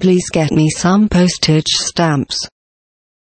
Please get me some postage stamps.